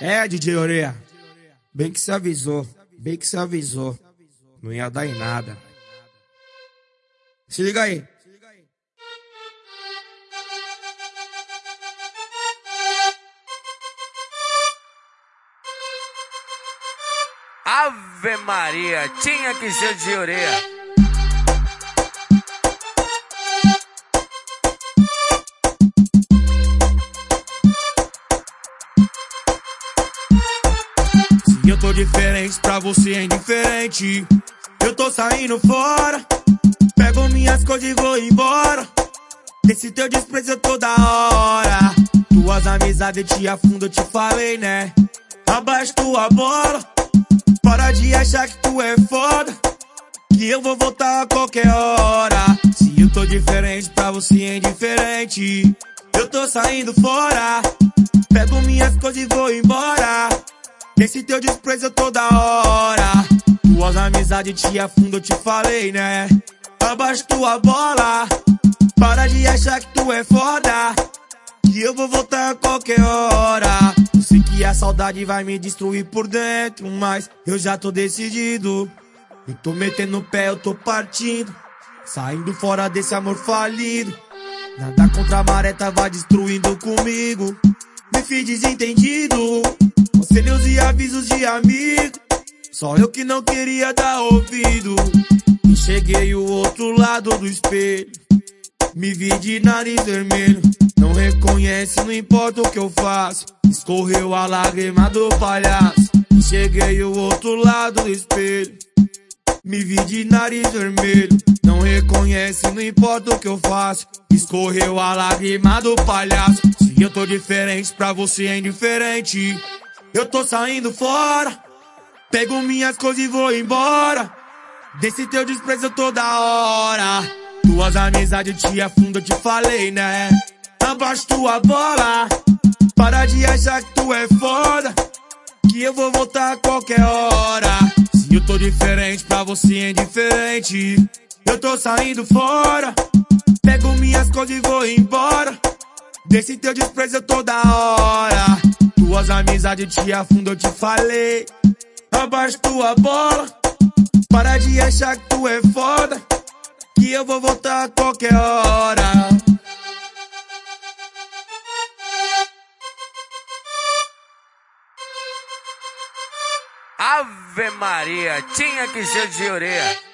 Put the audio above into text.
É, DJ Oreia. Bem que se avisou. Bem que se avisou. Não ia dar em nada. Se liga aí. Ave Maria, tinha que ser de orelha. Eu tô diferente, pra você é indiferente. Eu tô saindo fora. Pego minhas coisas e vou embora. Desse teu desprezo toda hora. Tuas amizades te afundam, eu te falei, né? Abaixa tua bola. Para de achar que tu é foda. Que eu vou voltar a qualquer hora. Se eu tô diferente, pra você é indiferente. Eu tô saindo fora. Pego minhas coisas e vou embora. Nesse teu desprezo toda hora. Tuas amizades te afundam, eu te falei, né? Abaixa tua bola. Para de achar que tu é foda. Que eu vou voltar a qualquer hora. Eu sei que a saudade vai me destruir por dentro. Mas eu já tô decidido. Eu tô metendo o pé, eu tô partindo. Saindo fora desse amor falido. Nada contra a maré tava destruindo comigo. Me fiz desentendido. Avisos de amigo. Só eu que não queria dar ouvido. Enxerguei o outro lado do espelho. Me vi de nariz vermelho. Não reconhece, não importa o que eu faço. Escorreu a lágrima do palhaço. Enxerguei o outro lado do espelho. Me vi de nariz vermelho. Não reconhece, não importa o que eu faço. Escorreu a lágrima do palhaço. Se eu tô diferente, pra você é indiferente. Eu tô saindo fora. Pego minhas coisas e vou embora. Desse teu desprezo toda hora. Tuas amizades te afundam, te falei, né? Abaixa tua bola. Para de achar que tu é foda. Que eu vou voltar a qualquer hora. Se eu tô diferente, pra você é indiferente. Eu tô saindo fora. Pego minhas coisas e vou embora. Desse teu desprezo toda hora. Tuas amizades te afundam, eu te falei. Abaixa tua bola. Para de achar que tu é foda. Que eu vou voltar a qualquer hora. Ave Maria, tinha que ser de orelha.